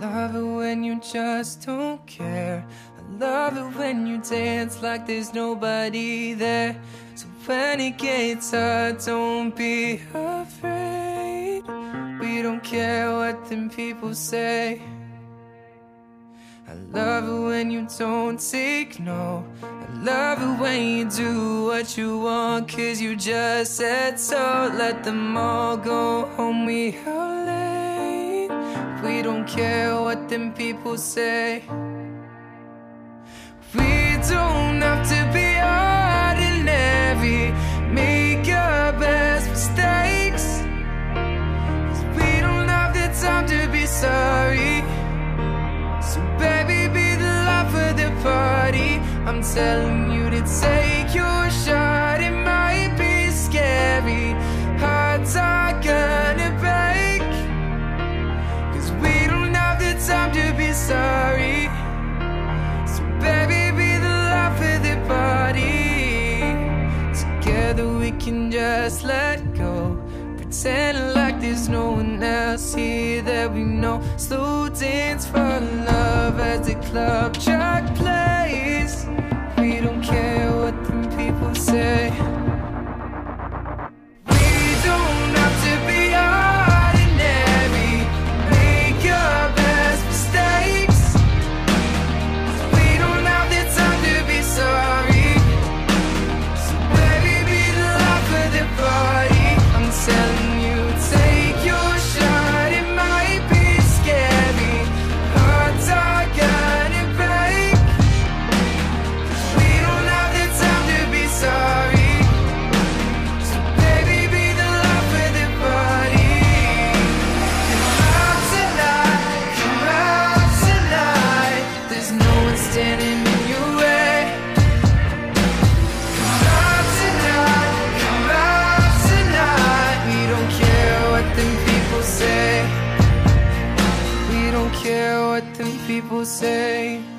love it when you just don't care. I love it when you dance like there's nobody there. So when it gets hard, don't be afraid. We don't care what them people say. I love it when you don't take no. I love it when you do what you want, cause you just said so. Let them all go home, we out late. Care what them people say. We don't have to be ordinary. Make our best mistakes. 'Cause we don't have the time to be sorry. So baby, be the life of the party. I'm telling you to take just let go. Pretend like there's no one else here that we know. Slow dance for love as the club care what them people say.